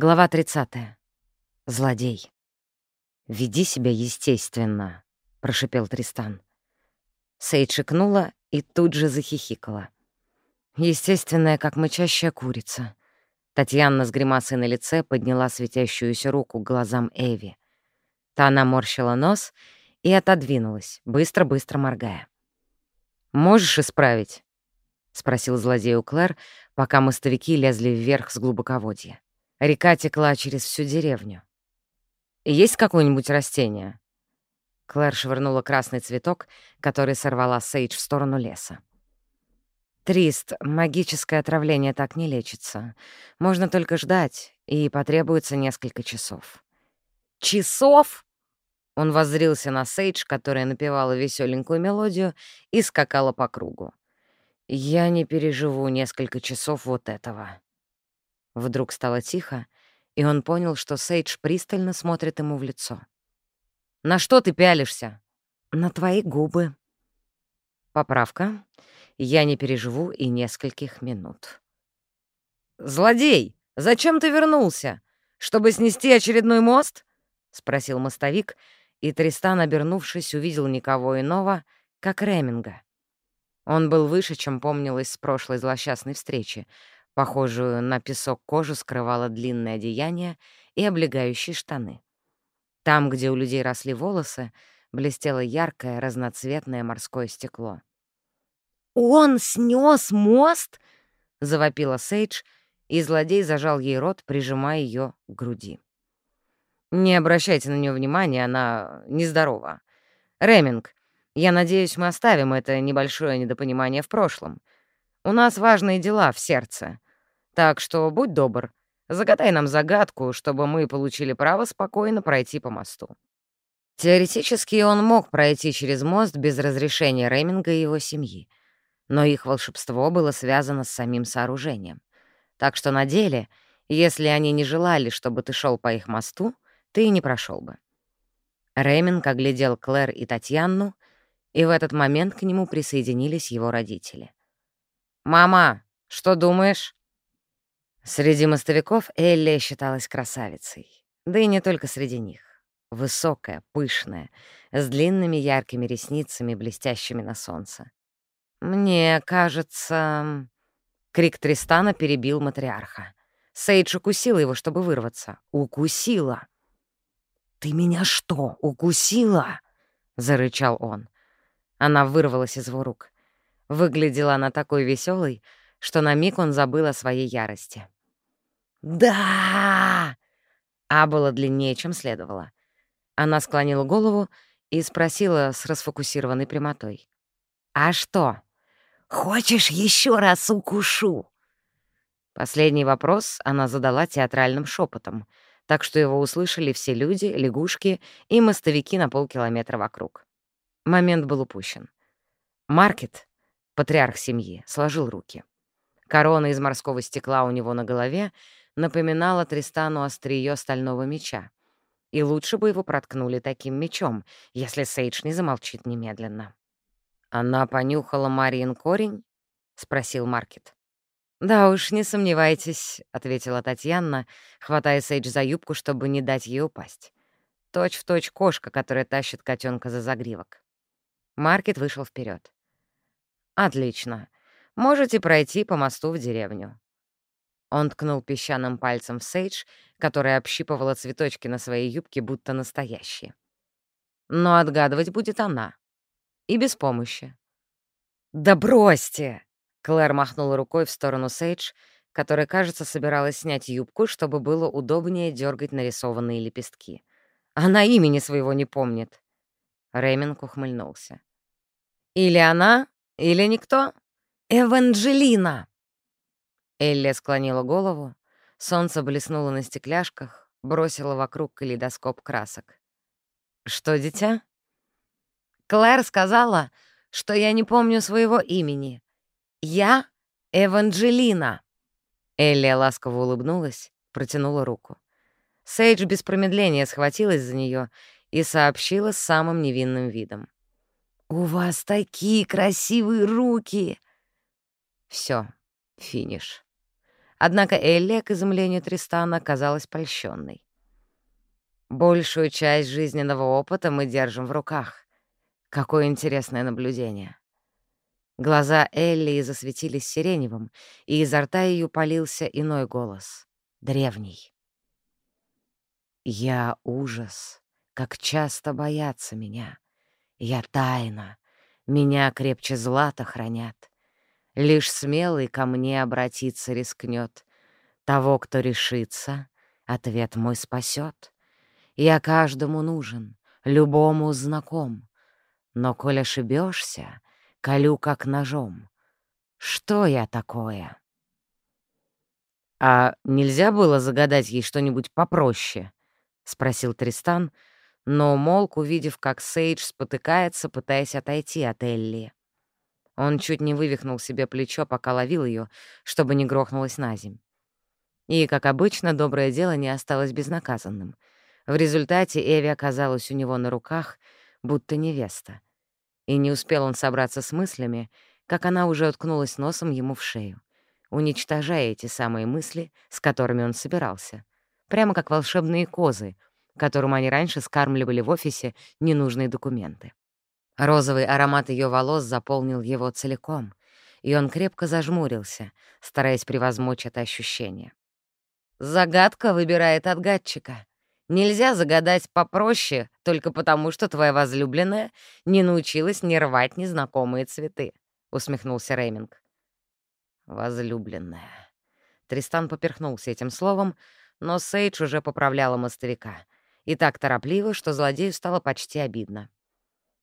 Глава 30. Злодей. «Веди себя естественно», — прошипел Тристан. Сейд шикнула и тут же захихикала. Естественная, как мычащая курица. Татьяна с гримасой на лице подняла светящуюся руку к глазам Эви. Та наморщила нос и отодвинулась, быстро-быстро моргая. «Можешь исправить?» — спросил злодей у Клэр, пока мостовики лезли вверх с глубоководья. Река текла через всю деревню. «Есть какое-нибудь растение?» Клэр швырнула красный цветок, который сорвала Сейдж в сторону леса. «Трист, магическое отравление так не лечится. Можно только ждать, и потребуется несколько часов». «Часов?» Он воззрился на Сейдж, которая напевала веселенькую мелодию и скакала по кругу. «Я не переживу несколько часов вот этого». Вдруг стало тихо, и он понял, что Сейдж пристально смотрит ему в лицо. «На что ты пялишься?» «На твои губы». Поправка. Я не переживу и нескольких минут. «Злодей, зачем ты вернулся? Чтобы снести очередной мост?» — спросил мостовик, и Тристан, обернувшись, увидел никого иного, как Реминга. Он был выше, чем помнилось с прошлой злосчастной встречи, Похожую на песок кожу скрывало длинное одеяние и облегающие штаны. Там, где у людей росли волосы, блестело яркое разноцветное морское стекло. «Он снес мост!» — завопила Сейдж, и злодей зажал ей рот, прижимая ее к груди. «Не обращайте на нее внимания, она нездорова. Реминг, я надеюсь, мы оставим это небольшое недопонимание в прошлом. У нас важные дела в сердце. Так что будь добр, загадай нам загадку, чтобы мы получили право спокойно пройти по мосту». Теоретически он мог пройти через мост без разрешения Реминга и его семьи, но их волшебство было связано с самим сооружением. Так что на деле, если они не желали, чтобы ты шел по их мосту, ты и не прошел бы. Реминг оглядел Клэр и Татьяну, и в этот момент к нему присоединились его родители. «Мама, что думаешь?» Среди мостовиков Элли считалась красавицей. Да и не только среди них. Высокая, пышная, с длинными яркими ресницами, блестящими на солнце. «Мне кажется...» Крик Тристана перебил матриарха. Сейдж укусила его, чтобы вырваться. «Укусила!» «Ты меня что, укусила?» — зарычал он. Она вырвалась из его рук. Выглядела она такой веселой, что на миг он забыл о своей ярости. «Да!» А было длиннее, чем следовало. Она склонила голову и спросила с расфокусированной прямотой. «А что? Хочешь еще раз укушу?» Последний вопрос она задала театральным шепотом, так что его услышали все люди, лягушки и мостовики на полкилометра вокруг. Момент был упущен. Маркет, патриарх семьи, сложил руки. Корона из морского стекла у него на голове напоминала Тристану острие стального меча. И лучше бы его проткнули таким мечом, если Сейдж не замолчит немедленно. «Она понюхала Мариин корень?» — спросил Маркет. «Да уж, не сомневайтесь», — ответила Татьяна, хватая Сейдж за юбку, чтобы не дать ей упасть. Точь в точь кошка, которая тащит котенка за загривок. Маркет вышел вперед. «Отлично. Можете пройти по мосту в деревню. Он ткнул песчаным пальцем в Сейдж, которая общипывала цветочки на своей юбке, будто настоящие. Но отгадывать будет она. И без помощи. «Да бросьте!» Клэр махнула рукой в сторону Сейдж, которая, кажется, собиралась снять юбку, чтобы было удобнее дергать нарисованные лепестки. Она имени своего не помнит. Реминг ухмыльнулся. «Или она, или никто. Эванжелина!» Элли склонила голову, солнце блеснуло на стекляшках, бросило вокруг калейдоскоп красок. «Что, дитя?» «Клэр сказала, что я не помню своего имени. Я Эванжелина!» Элли ласково улыбнулась, протянула руку. Сейдж без промедления схватилась за нее и сообщила с самым невинным видом. «У вас такие красивые руки!» Все, финиш. Однако Элли, к изумлению Тристана, казалась польщенной. «Большую часть жизненного опыта мы держим в руках. Какое интересное наблюдение!» Глаза Элли засветились сиреневым, и изо рта ее полился иной голос, древний. «Я ужас, как часто боятся меня. Я тайна, меня крепче злата хранят. Лишь смелый ко мне обратиться рискнет. Того, кто решится, ответ мой спасет. Я каждому нужен, любому знаком. Но коль ошибешься, колю как ножом. Что я такое? «А нельзя было загадать ей что-нибудь попроще?» — спросил Тристан, но молк, увидев, как Сейдж спотыкается, пытаясь отойти от Элли. Он чуть не вывихнул себе плечо, пока ловил ее, чтобы не грохнулась на земь. И, как обычно, доброе дело не осталось безнаказанным. В результате Эви оказалась у него на руках, будто невеста. И не успел он собраться с мыслями, как она уже уткнулась носом ему в шею, уничтожая эти самые мысли, с которыми он собирался. Прямо как волшебные козы, которым они раньше скармливали в офисе ненужные документы. Розовый аромат ее волос заполнил его целиком, и он крепко зажмурился, стараясь превозмочь это ощущение. «Загадка выбирает отгадчика. Нельзя загадать попроще только потому, что твоя возлюбленная не научилась не рвать незнакомые цветы», — усмехнулся Рейминг. «Возлюбленная». Тристан поперхнулся этим словом, но Сейдж уже поправляла мостовика. И так торопливо, что злодею стало почти обидно.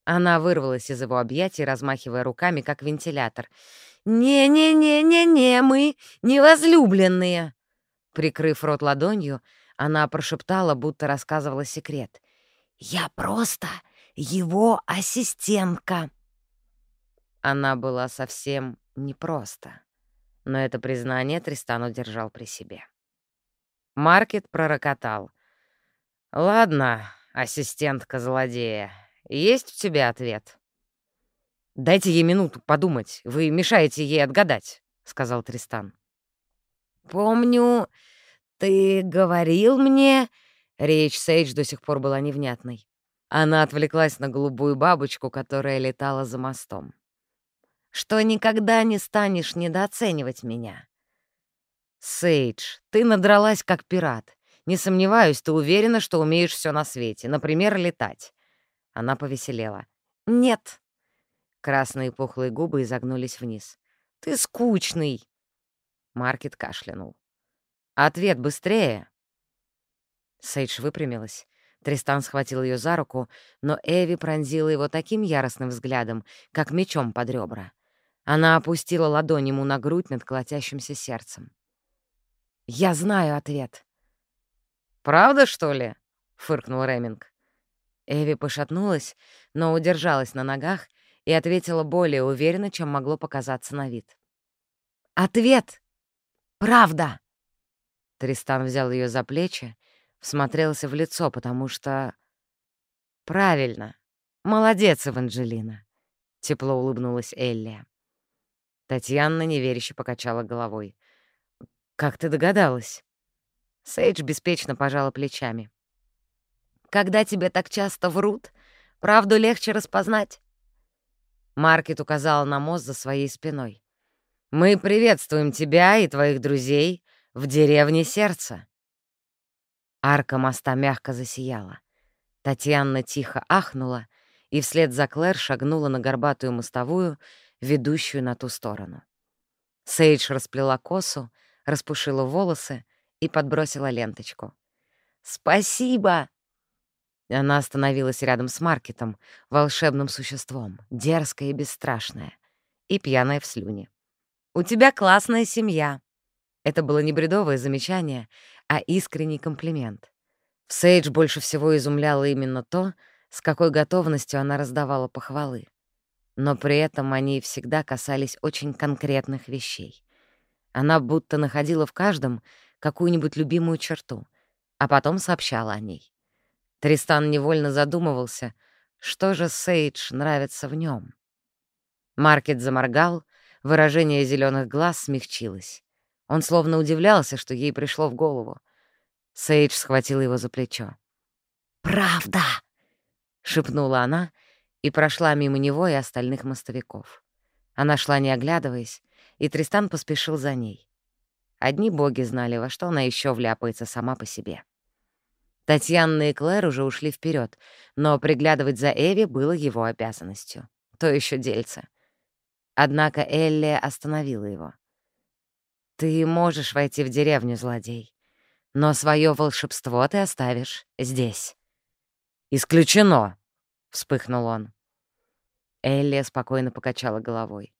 Она вырвалась из его объятий, размахивая руками, как вентилятор. «Не-не-не-не-не, мы невозлюбленные!» Прикрыв рот ладонью, она прошептала, будто рассказывала секрет. «Я просто его ассистентка!» Она была совсем непроста, но это признание Тристан удержал при себе. Маркет пророкотал. «Ладно, ассистентка злодея, есть у тебя ответ?» «Дайте ей минуту подумать. Вы мешаете ей отгадать», — сказал Тристан. «Помню, ты говорил мне...» Речь Сейдж до сих пор была невнятной. Она отвлеклась на голубую бабочку, которая летала за мостом. «Что никогда не станешь недооценивать меня». «Сейдж, ты надралась как пират. Не сомневаюсь, ты уверена, что умеешь все на свете, например, летать. Она повеселела. «Нет». Красные пухлые губы изогнулись вниз. «Ты скучный!» Маркет кашлянул. «Ответ быстрее!» Сейдж выпрямилась. Тристан схватил ее за руку, но Эви пронзила его таким яростным взглядом, как мечом под ребра. Она опустила ладонь ему на грудь над колотящимся сердцем. «Я знаю ответ». «Правда, что ли?» — фыркнул Реминг. Эви пошатнулась, но удержалась на ногах и ответила более уверенно, чем могло показаться на вид. «Ответ! Правда!» Тристан взял ее за плечи, всмотрелся в лицо, потому что... «Правильно! Молодец, Эванжелина!» — тепло улыбнулась Эллия. Татьяна неверяще покачала головой. «Как ты догадалась?» Сейдж беспечно пожала плечами. Когда тебе так часто врут, правду легче распознать. Маркет указал на мост за своей спиной. «Мы приветствуем тебя и твоих друзей в деревне Сердца». Арка моста мягко засияла. Татьяна тихо ахнула и вслед за Клэр шагнула на горбатую мостовую, ведущую на ту сторону. Сейдж расплела косу, распушила волосы и подбросила ленточку. «Спасибо!» Она остановилась рядом с Маркетом, волшебным существом, дерзкая и бесстрашная, и пьяная в слюне. «У тебя классная семья». Это было не бредовое замечание, а искренний комплимент. В Сейдж больше всего изумляло именно то, с какой готовностью она раздавала похвалы. Но при этом они всегда касались очень конкретных вещей. Она будто находила в каждом какую-нибудь любимую черту, а потом сообщала о ней. Тристан невольно задумывался, что же Сейдж нравится в нем. Маркет заморгал, выражение зеленых глаз смягчилось. Он словно удивлялся, что ей пришло в голову. Сейдж схватила его за плечо. «Правда!» — шепнула она и прошла мимо него и остальных мостовиков. Она шла, не оглядываясь, и Тристан поспешил за ней. Одни боги знали, во что она еще вляпается сама по себе. Татьяна и Клэр уже ушли вперед, но приглядывать за Эви было его обязанностью. То еще дельце. Однако Элли остановила его. «Ты можешь войти в деревню, злодей, но свое волшебство ты оставишь здесь». «Исключено!» — вспыхнул он. Элли спокойно покачала головой.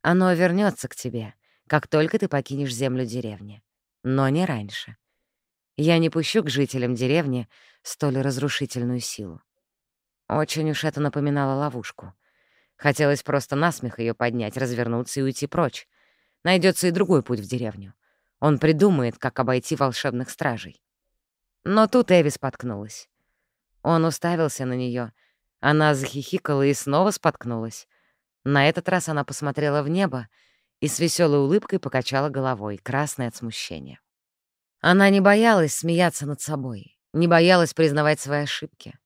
«Оно вернется к тебе, как только ты покинешь землю деревни, но не раньше. Я не пущу к жителям деревни столь разрушительную силу. Очень уж это напоминало ловушку. Хотелось просто насмех ее поднять, развернуться и уйти прочь. Найдется и другой путь в деревню. Он придумает, как обойти волшебных стражей. Но тут Эви споткнулась. Он уставился на нее. Она захихикала и снова споткнулась. На этот раз она посмотрела в небо и с веселой улыбкой покачала головой, красной от смущения. Она не боялась смеяться над собой, не боялась признавать свои ошибки.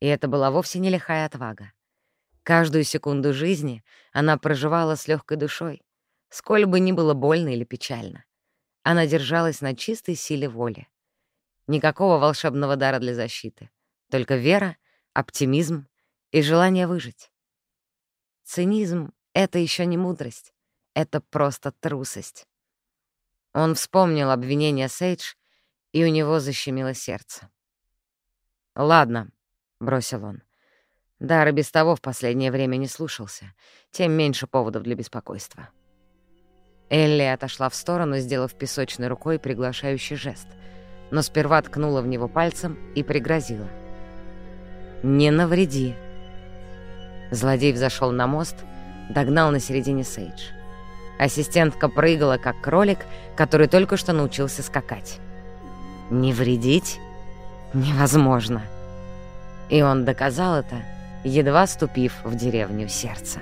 И это была вовсе не лихая отвага. Каждую секунду жизни она проживала с легкой душой, сколь бы ни было больно или печально. Она держалась на чистой силе воли. Никакого волшебного дара для защиты, только вера, оптимизм и желание выжить. Цинизм — это еще не мудрость, это просто трусость. Он вспомнил обвинение Сейдж, и у него защемило сердце. «Ладно», — бросил он. Дар и без того в последнее время не слушался, тем меньше поводов для беспокойства. Элли отошла в сторону, сделав песочной рукой приглашающий жест, но сперва ткнула в него пальцем и пригрозила. «Не навреди». Злодей взошел на мост, догнал на середине Сейдж. Ассистентка прыгала, как кролик, который только что научился скакать. Не вредить невозможно. И он доказал это, едва ступив в деревню сердца.